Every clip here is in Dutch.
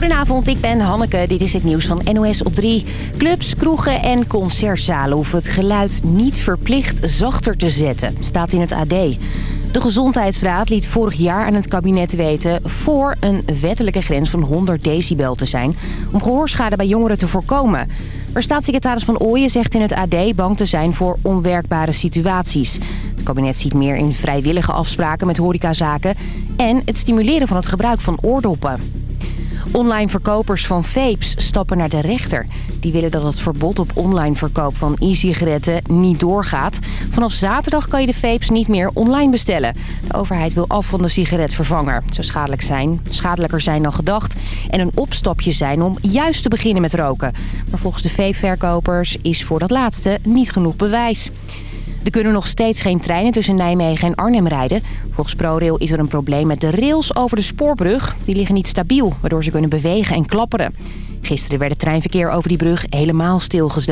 Goedenavond, ik ben Hanneke. Dit is het nieuws van NOS op 3. Clubs, kroegen en concertzalen hoeven het geluid niet verplicht zachter te zetten, staat in het AD. De Gezondheidsraad liet vorig jaar aan het kabinet weten... voor een wettelijke grens van 100 decibel te zijn... om gehoorschade bij jongeren te voorkomen. Maar staatssecretaris Van Ooyen zegt in het AD bang te zijn voor onwerkbare situaties. Het kabinet ziet meer in vrijwillige afspraken met horecazaken... en het stimuleren van het gebruik van oordoppen. Online verkopers van vapes stappen naar de rechter. Die willen dat het verbod op online verkoop van e-sigaretten niet doorgaat. Vanaf zaterdag kan je de vapes niet meer online bestellen. De overheid wil af van de sigaretvervanger. Het zou schadelijk zijn, schadelijker zijn dan gedacht. En een opstapje zijn om juist te beginnen met roken. Maar volgens de vapeverkopers is voor dat laatste niet genoeg bewijs. Er kunnen nog steeds geen treinen tussen Nijmegen en Arnhem rijden. Volgens ProRail is er een probleem met de rails over de spoorbrug. Die liggen niet stabiel, waardoor ze kunnen bewegen en klapperen. Gisteren werd het treinverkeer over die brug helemaal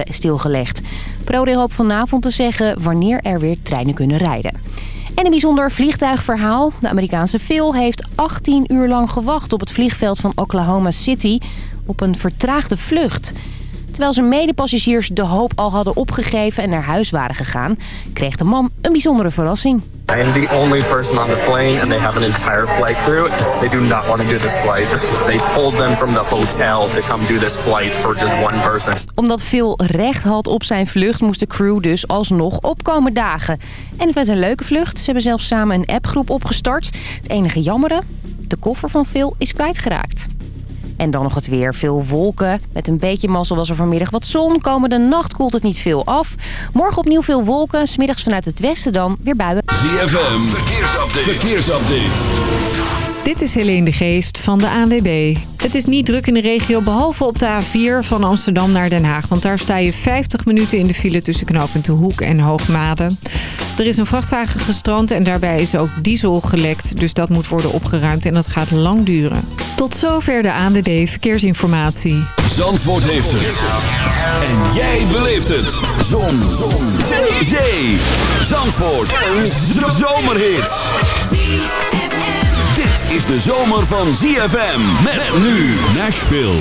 stilgelegd. ProRail hoopt vanavond te zeggen wanneer er weer treinen kunnen rijden. En een bijzonder vliegtuigverhaal. De Amerikaanse Phil heeft 18 uur lang gewacht op het vliegveld van Oklahoma City op een vertraagde vlucht. Terwijl zijn medepassagiers de hoop al hadden opgegeven en naar huis waren gegaan... kreeg de man een bijzondere verrassing. I am the only person on the plane and they have an entire flight crew. They do not want to do this flight. They pulled them from the hotel to come do this flight for just one person. Omdat Phil recht had op zijn vlucht moest de crew dus alsnog opkomen dagen. En het werd een leuke vlucht. Ze hebben zelfs samen een appgroep opgestart. Het enige jammere, de koffer van Phil is kwijtgeraakt. En dan nog het weer. Veel wolken. Met een beetje mazzel was er vanmiddag wat zon. Komende nacht koelt het niet veel af. Morgen opnieuw veel wolken. Smiddags vanuit het westen dan weer buien. ZFM. Verkeersupdate. Verkeersupdate. Dit is Helene de Geest van de ANWB. Het is niet druk in de regio, behalve op de A4 van Amsterdam naar Den Haag. Want daar sta je 50 minuten in de file tussen knooppunt De Hoek en Hoogmade. Er is een vrachtwagen gestrand en daarbij is ook diesel gelekt. Dus dat moet worden opgeruimd en dat gaat lang duren. Tot zover de ANWB Verkeersinformatie. Zandvoort heeft het. En jij beleeft het. Zon. Zon. Zee. Zandvoort. Een zomerhit is de zomer van ZFM. Met nu Nashville.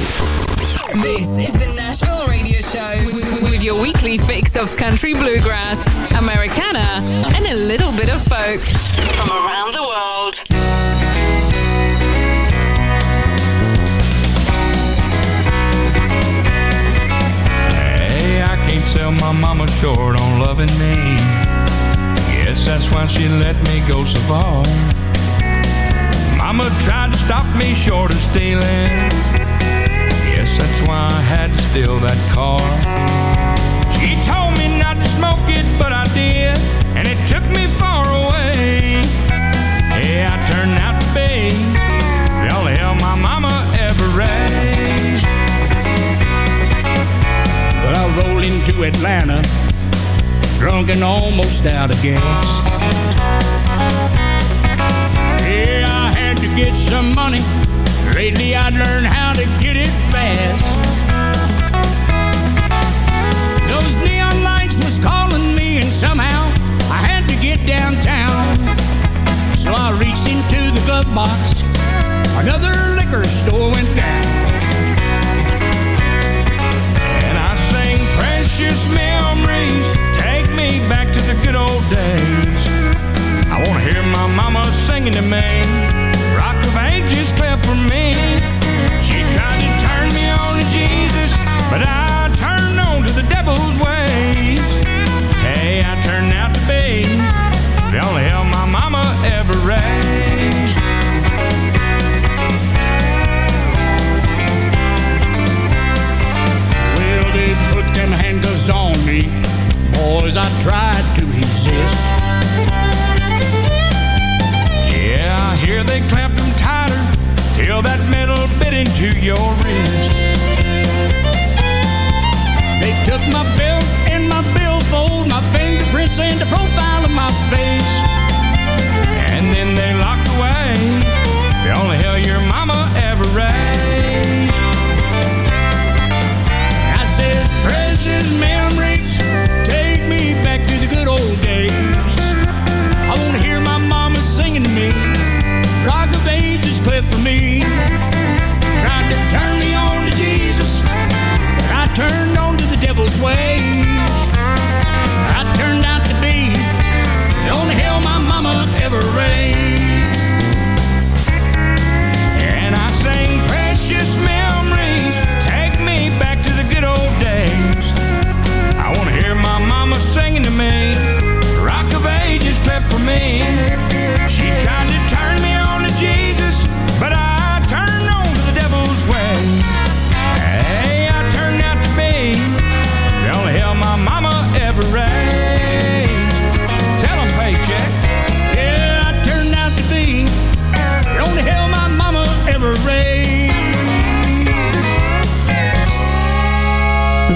This is the Nashville Radio Show. With your weekly fix of country bluegrass, Americana, and a little bit of folk. From around the world. Hey, I can't sell my mama short on loving me. Guess that's why she let me go so far. Mama tried to stop me short of stealing. Yes, that's why I had to steal that car. She told me not to smoke it, but I did, and it took me far away. Yeah, I turned out to be the only hell my mama ever raised. But I rolled into Atlanta, drunk and almost out of gas get some money. Lately I learned how to get it fast. Those neon lights was calling me and somehow I had to get downtown. So I reached into the glove box. Another liquor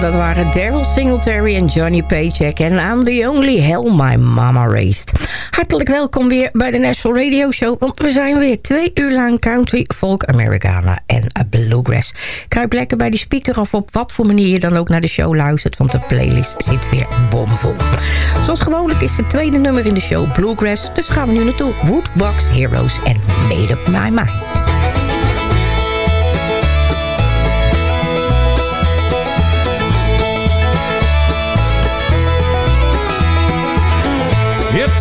dat waren Daryl Singletary en Johnny Paycheck. En I'm the only hell my mama raised. Hartelijk welkom weer bij de National Radio Show. Want we zijn weer twee uur lang country, folk, Americana en bluegrass. Kruip lekker bij die speaker of op wat voor manier je dan ook naar de show luistert. Want de playlist zit weer bomvol. Zoals gewoonlijk is het tweede nummer in de show bluegrass. Dus gaan we nu naartoe. Woodbox Heroes en Made Up My Mind.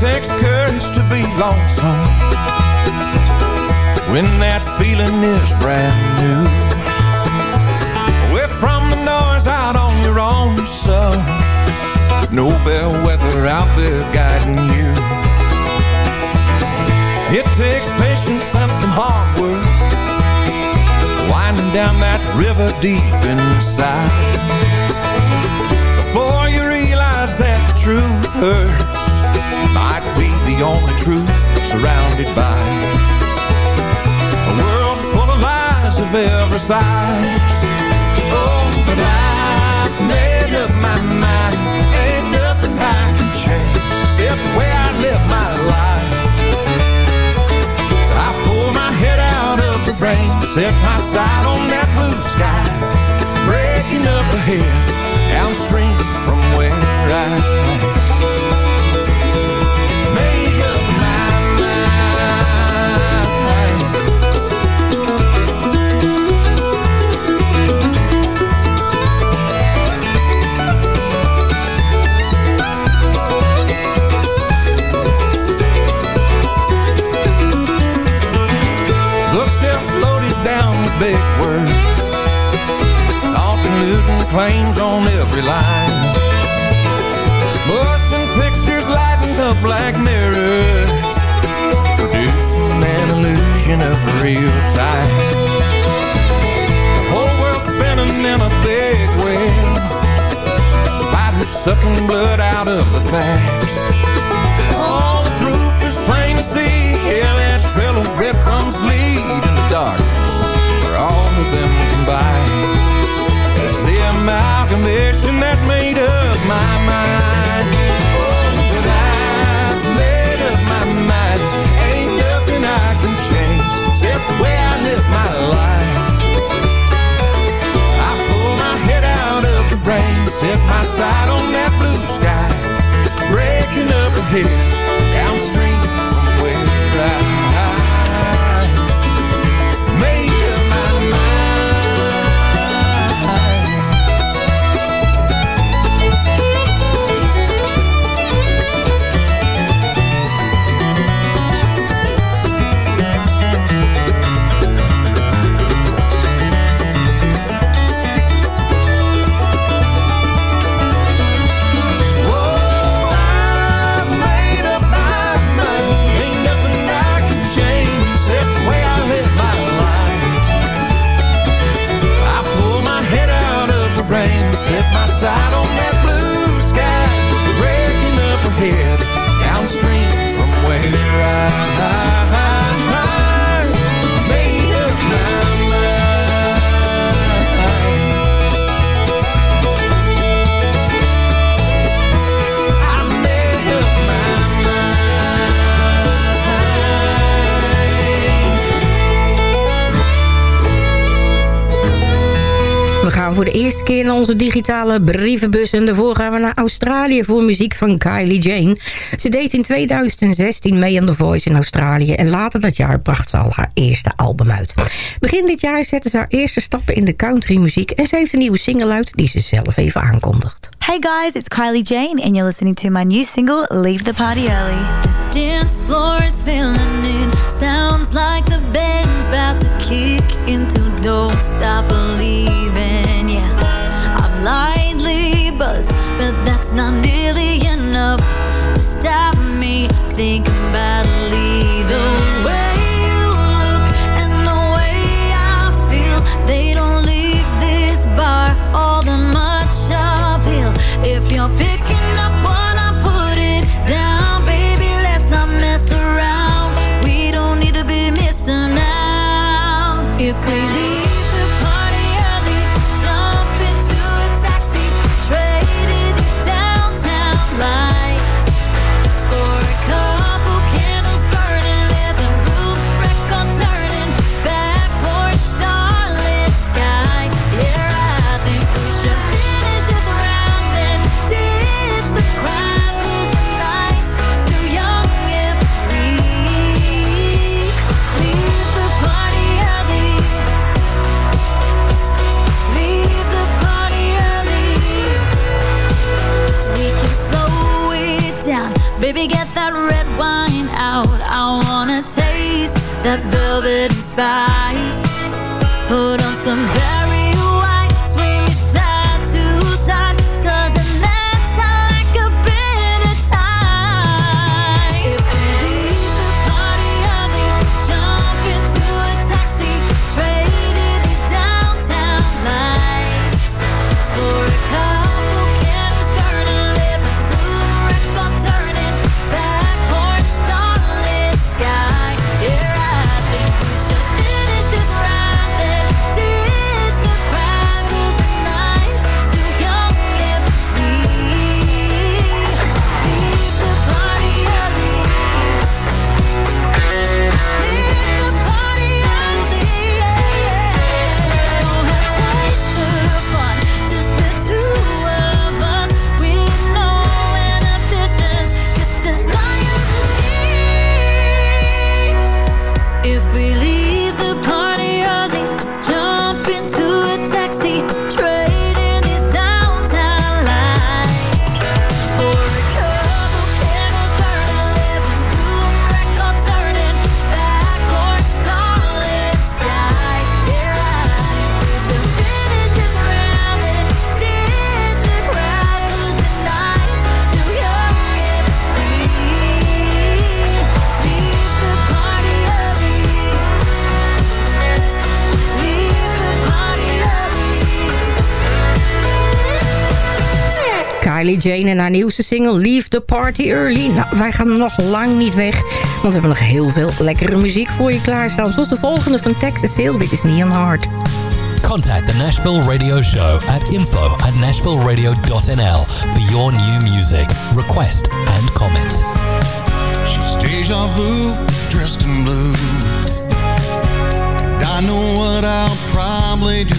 Takes courage to be lonesome. When that feeling is brand new. Away from the noise out on your own, son. No bellwether out there guiding you. It takes patience and some hard work. Winding down that river deep inside. Before you realize that the truth hurts might be the only truth surrounded by a world full of lies of every size. Oh, but I've made up my mind. Ain't nothing I can change except the way I live my life. So I pull my head out of the rain, set my sight on that blue sky, breaking up ahead, downstream from where I sucking blood out of the facts Set my sight on that blue sky Breaking up ahead I don't know. Voor de eerste keer in onze digitale brievenbus. En daarvoor gaan we naar Australië voor muziek van Kylie Jane. Ze deed in 2016 mee aan The Voice in Australië. En later dat jaar bracht ze al haar eerste album uit. Begin dit jaar zette ze haar eerste stappen in de countrymuziek. En ze heeft een nieuwe single uit die ze zelf even aankondigt. Hey guys, it's Kylie Jane and you're listening to my new single, Leave the Party Early. The dance floor is filling in. Sounds like the band's about to kick into Don't Stop Believing. Yeah, I'm lightly buzzed, but that's not nearly enough to stop me thinking Jane en haar nieuwste single Leave the Party Early. Nou, wij gaan nog lang niet weg, want we hebben nog heel veel lekkere muziek voor je klaarstaan. Zoals de volgende van Texas Hill, dit is Neon Heart. Contact the Nashville Radio Show at info at nashvilleradio.nl for your new music, request and comment. She's deja vu, dressed in blue. And I know what I'll probably do.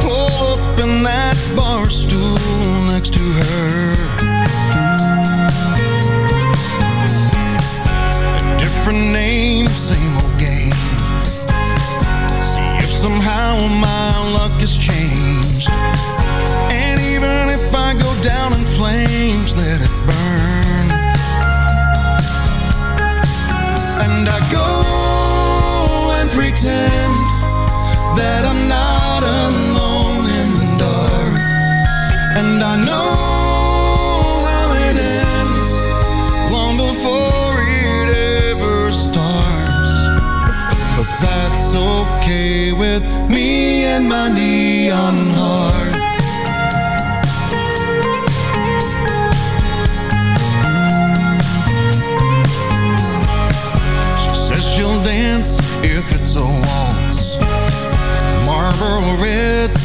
Pull up in that bar stool next to her. A different name, same old game. See if somehow my luck has changed. And even if I go down in flames, let it burn. And I go and my neon heart. She says she'll dance if it's a waltz. Marlboro Reds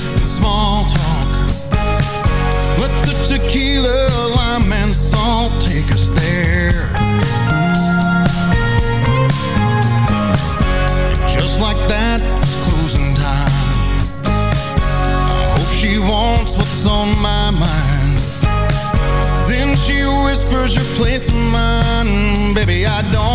whispers your place in mine. Baby, I don't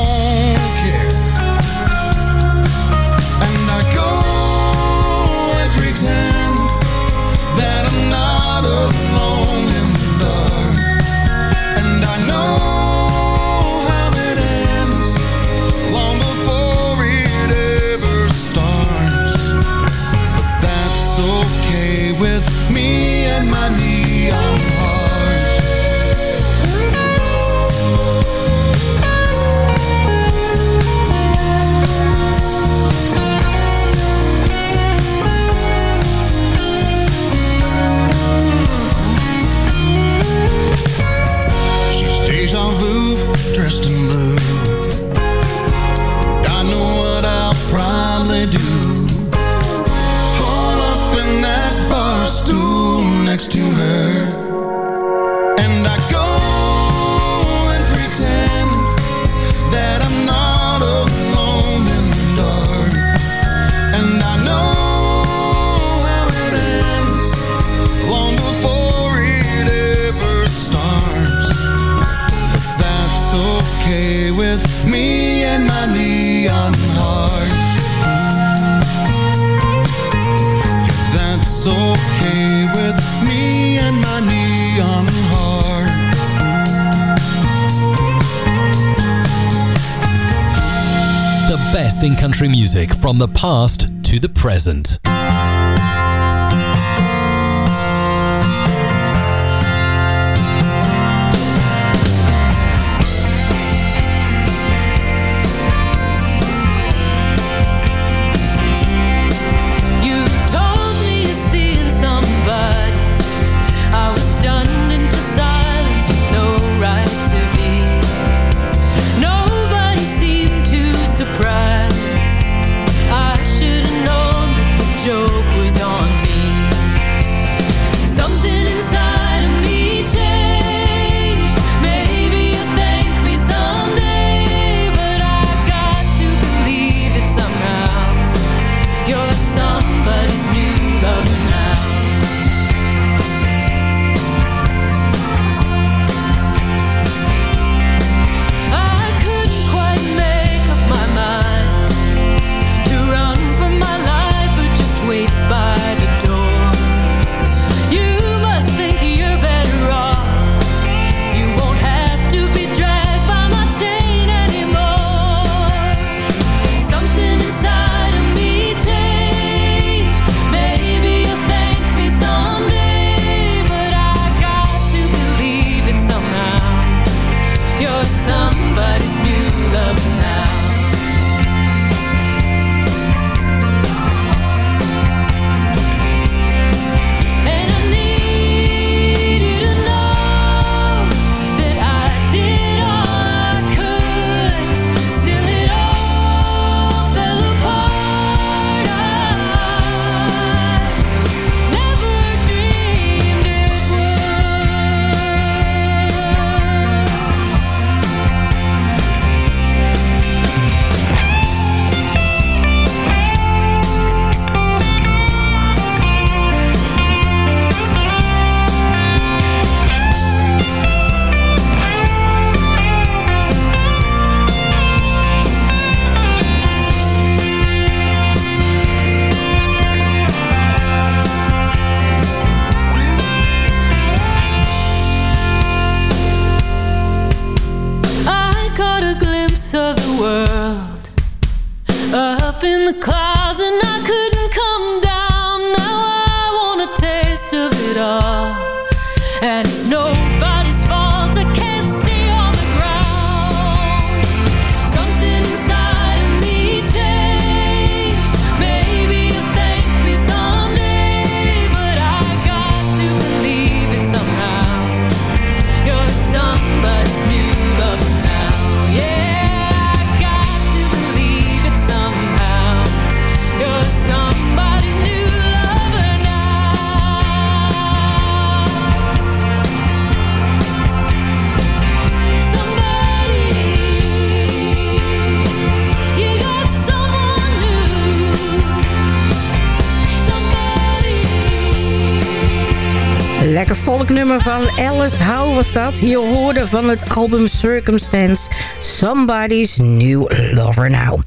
volknummer van Alice Howe was dat. Je hoorde van het album Circumstance Somebody's New Lover Now.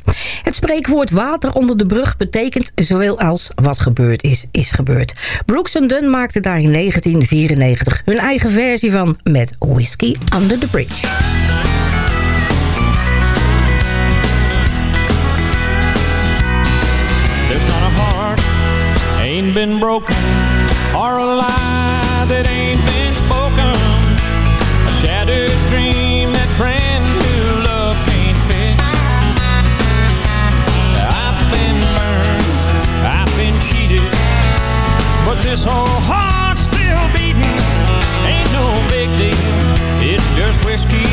Het spreekwoord water onder de brug betekent zowel als wat gebeurd is, is gebeurd. Brooks Dunn maakte daar in 1994 hun eigen versie van met Whiskey Under the Bridge. There's not a ain't been broken or a lie that ain't this whole heart's still beating. Ain't no big deal, it's just whiskey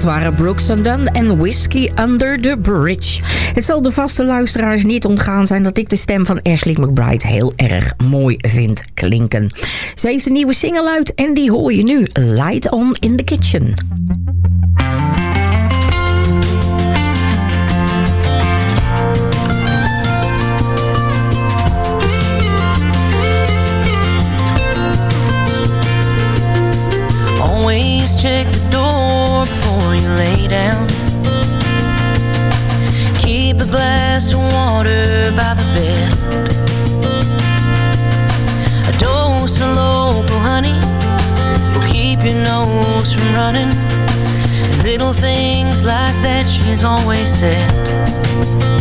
Dat waren Brooks Dunn en Whiskey Under the Bridge. Het zal de vaste luisteraars niet ontgaan zijn dat ik de stem van Ashley McBride heel erg mooi vind klinken. Ze heeft een nieuwe single uit en die hoor je nu. Light On in the Kitchen. Always check lay down. Keep a glass of water by the bed. A dose of local honey will keep your nose from running. And little things like that she's always said.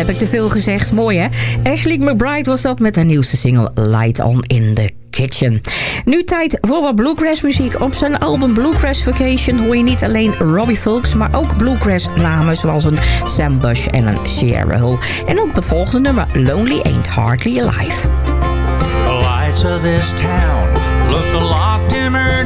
Heb ik te veel gezegd? Mooi hè? Ashley McBride was dat met haar nieuwste single Light On In The Kitchen. Nu tijd voor wat bluegrass muziek. Op zijn album Bluegrass Vacation hoor je niet alleen Robbie Fulks... maar ook bluegrass namen zoals een Sam Bush en een Sierra Hull. En ook op het volgende nummer Lonely Ain't Hardly Alive. Lights of this town look dimmer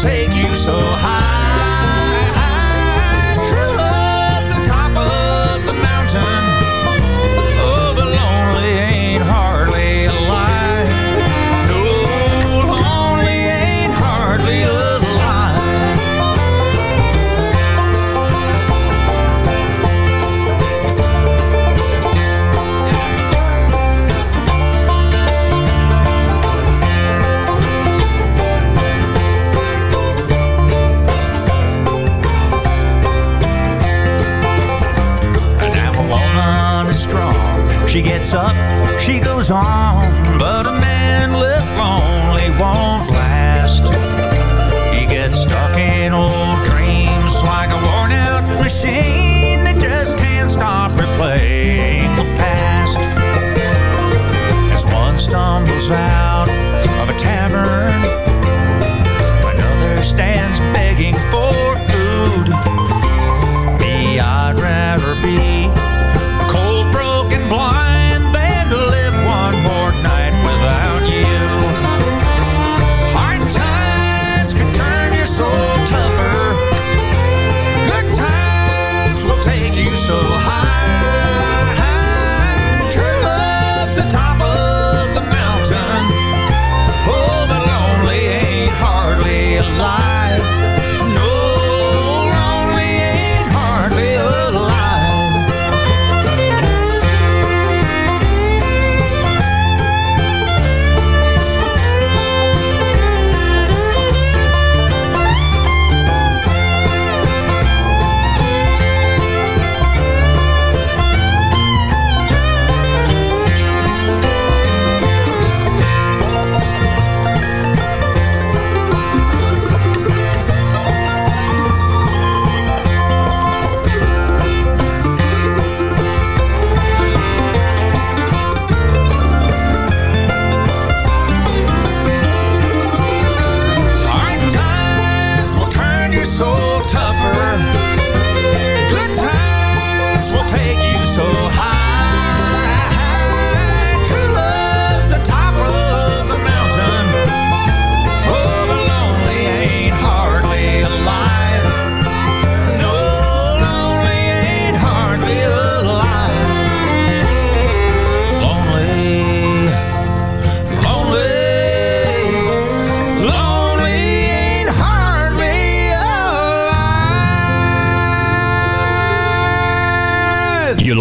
take you so high. She gets up, she goes on. But a man left lonely won't last. He gets stuck in old dreams like a worn out machine that just can't stop replaying the past. As one stumbles out of a tavern, another stands begging for food. Me, I'd rather be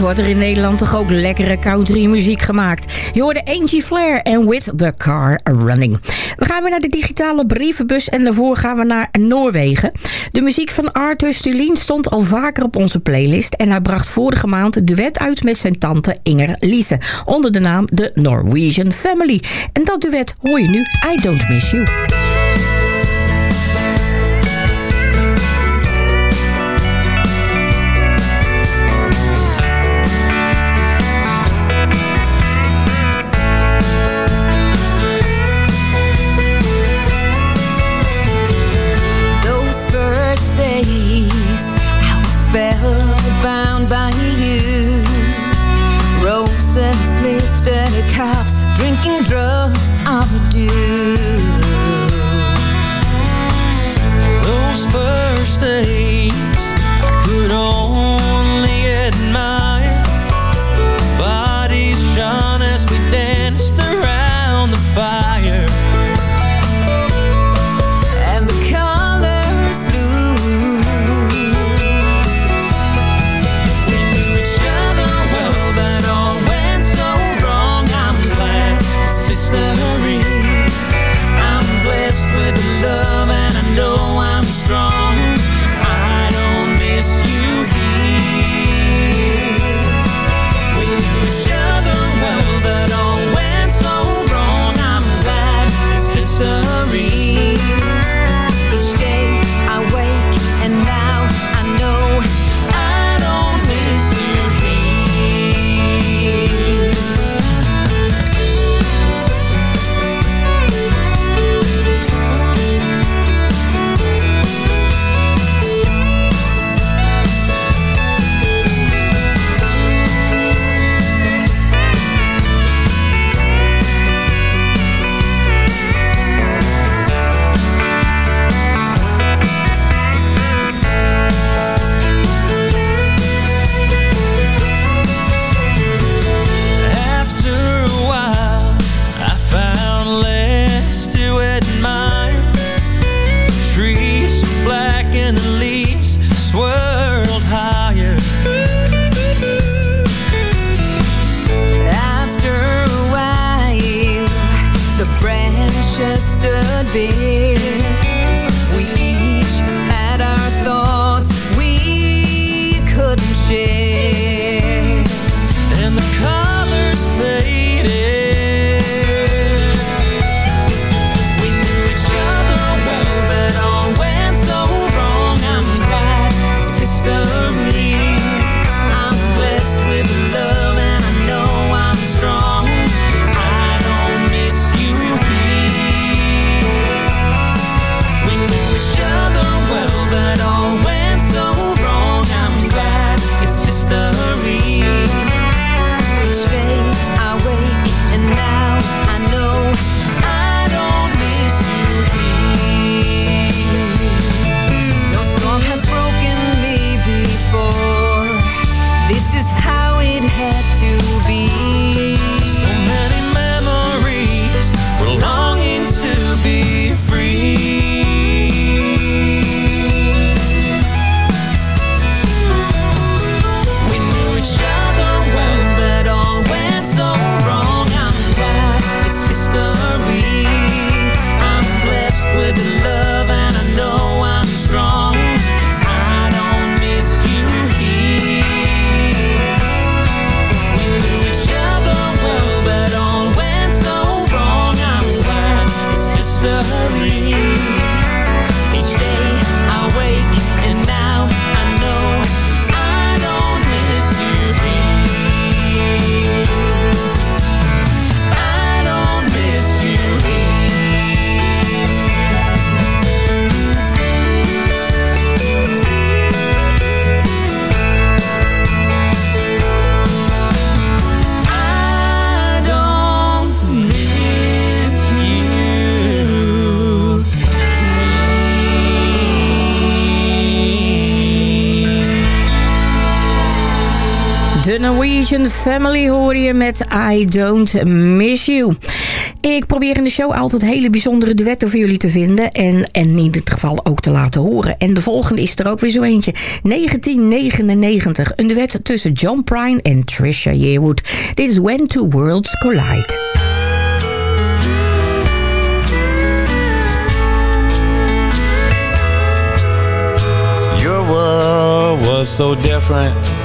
wordt er in Nederland toch ook lekkere country muziek gemaakt. Je hoorde Angie Flair en With the Car Running. We gaan weer naar de digitale brievenbus en daarvoor gaan we naar Noorwegen. De muziek van Arthur Stulien stond al vaker op onze playlist... en hij bracht vorige maand duet uit met zijn tante Inger Liese... onder de naam The Norwegian Family. En dat duet hoor je nu I Don't Miss You. Family hoor je met I Don't Miss You. Ik probeer in de show altijd hele bijzondere duetten voor jullie te vinden. En, en in dit geval ook te laten horen. En de volgende is er ook weer zo eentje. 1999. Een duet tussen John Prine en Trisha Yearwood. Dit is When Two Worlds Collide. Your world was so different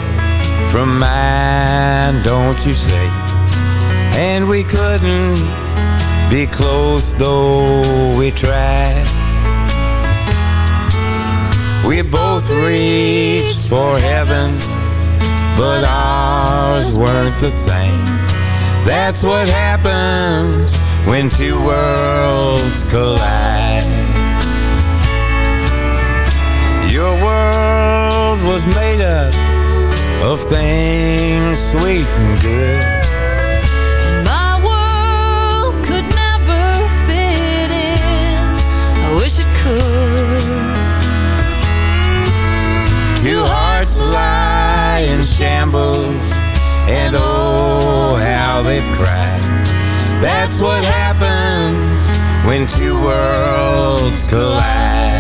from mine, don't you say? And we couldn't be close though we tried. We both reached for heaven, but ours weren't the same. That's what happens when two worlds collide. Your world was made up of things sweet and good. My world could never fit in. I wish it could. Two hearts lie in shambles, and oh, how they've cried. That's what happens when two worlds collide.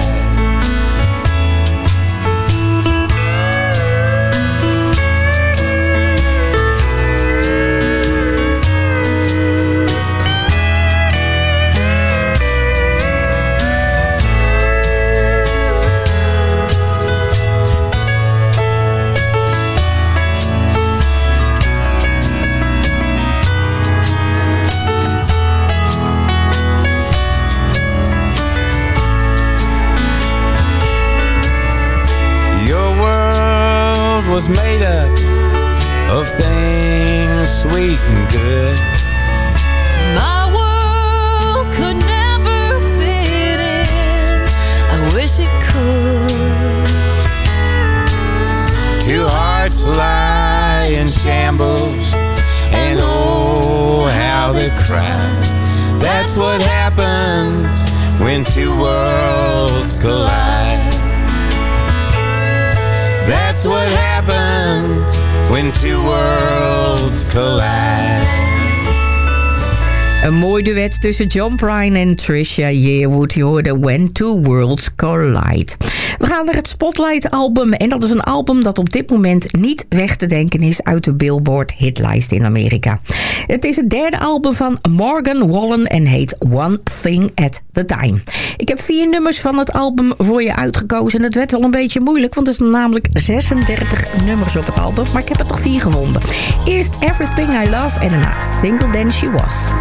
Tussen John Prine en Trisha Yearwood. Je hoorde When Two Worlds Collide. We gaan naar het Spotlight album. En dat is een album dat op dit moment niet weg te denken is... uit de Billboard hitlijst in Amerika. Het is het derde album van Morgan Wallen en heet One Thing at the Time. Ik heb vier nummers van het album voor je uitgekozen. En het werd wel een beetje moeilijk, want er zijn namelijk 36 nummers op het album. Maar ik heb er toch vier gevonden. Eerst Everything I Love en daarna Single Than She Was.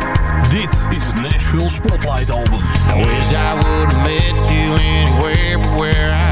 Dit is het Nashville Spotlight Album. I wish I would have met you anywhere where I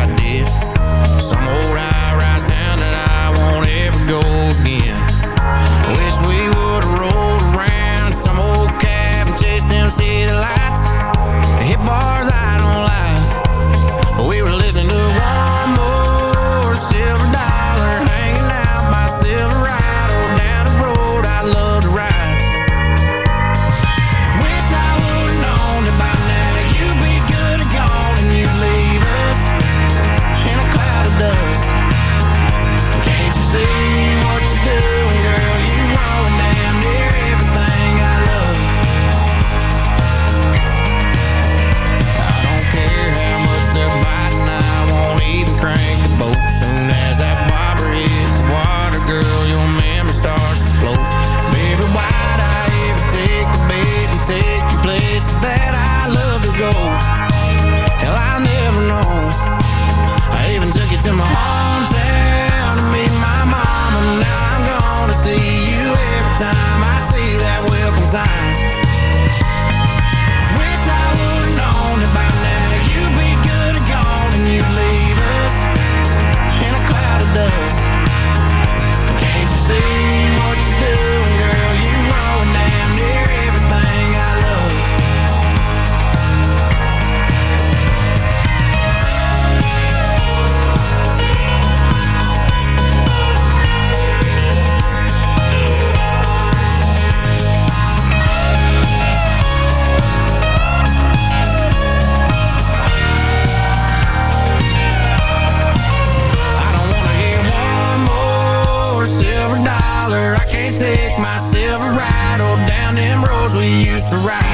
the ride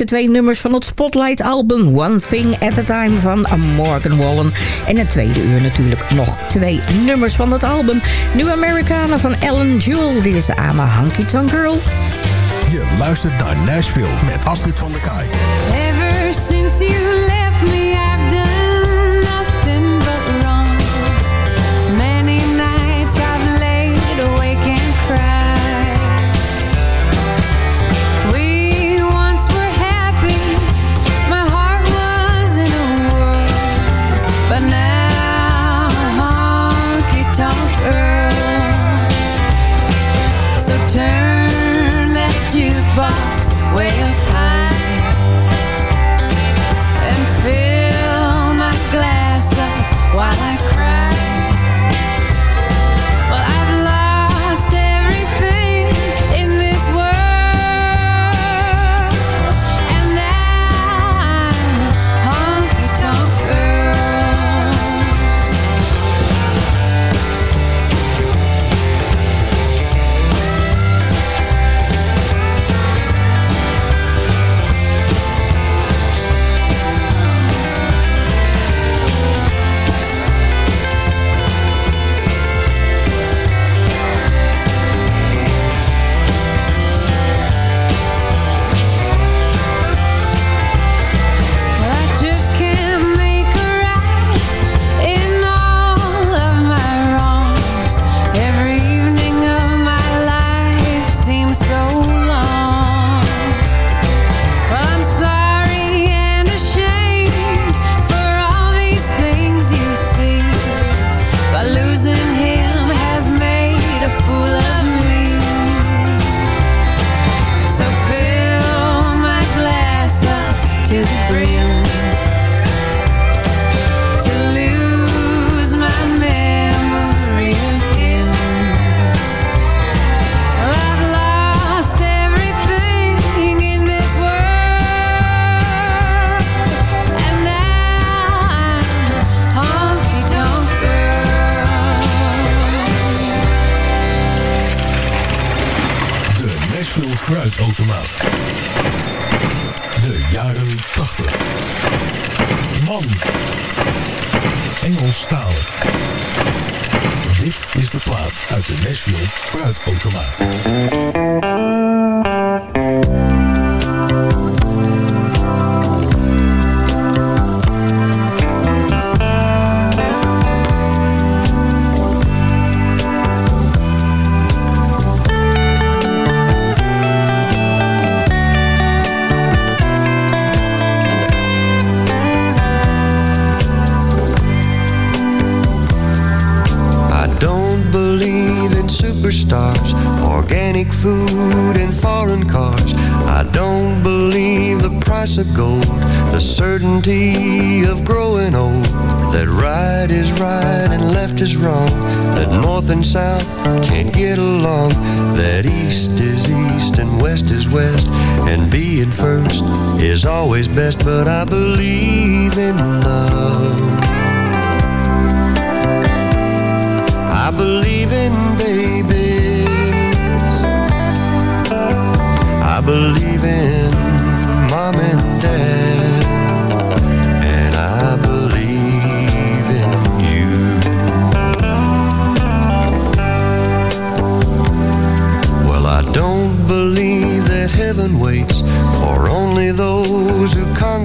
eerste twee nummers van het Spotlight-album... One Thing at a Time van Morgan Wallen. En het tweede uur natuurlijk nog twee nummers van het album. New Americana van Ellen Jewel. Dit is de Ama Hunky Girl. Je luistert naar Nashville met Astrid van der Kaai. Ever since you left me, I've done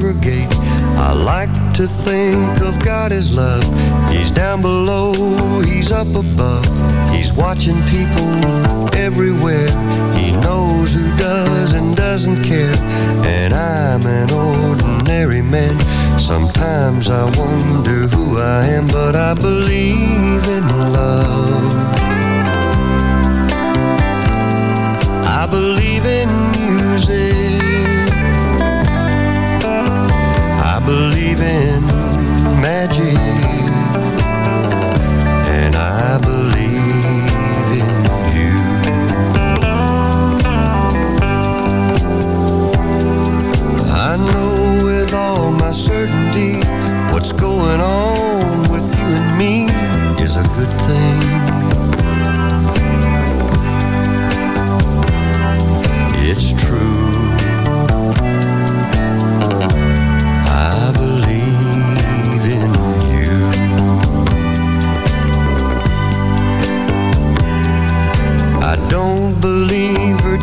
congregate. I like to think of God as love. He's down below, He's up above. He's watching people everywhere. He knows who does and doesn't care. And I'm an ordinary man. Sometimes I wonder who I am, but I believe in love. I believe in music. Believe in magic. And I believe in you. I know with all my certainty what's going on with you and me is a good thing.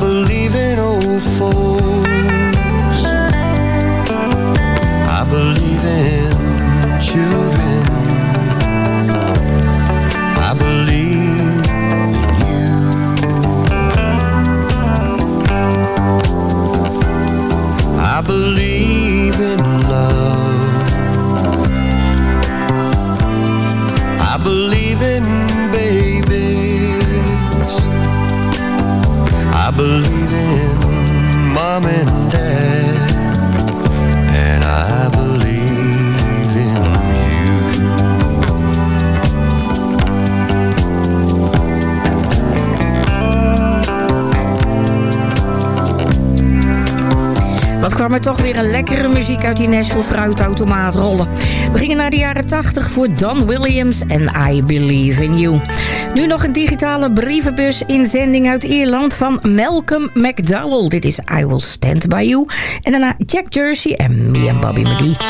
Believe in old folks. I believe in children. Er lekkere muziek uit die Nashville fruitautomaat rollen. We gingen naar de jaren 80 voor Don Williams en I Believe in You. Nu nog een digitale brievenbus inzending uit Ierland van Malcolm McDowell. Dit is I Will Stand By You. En daarna Jack Jersey en me en Bobby McGee.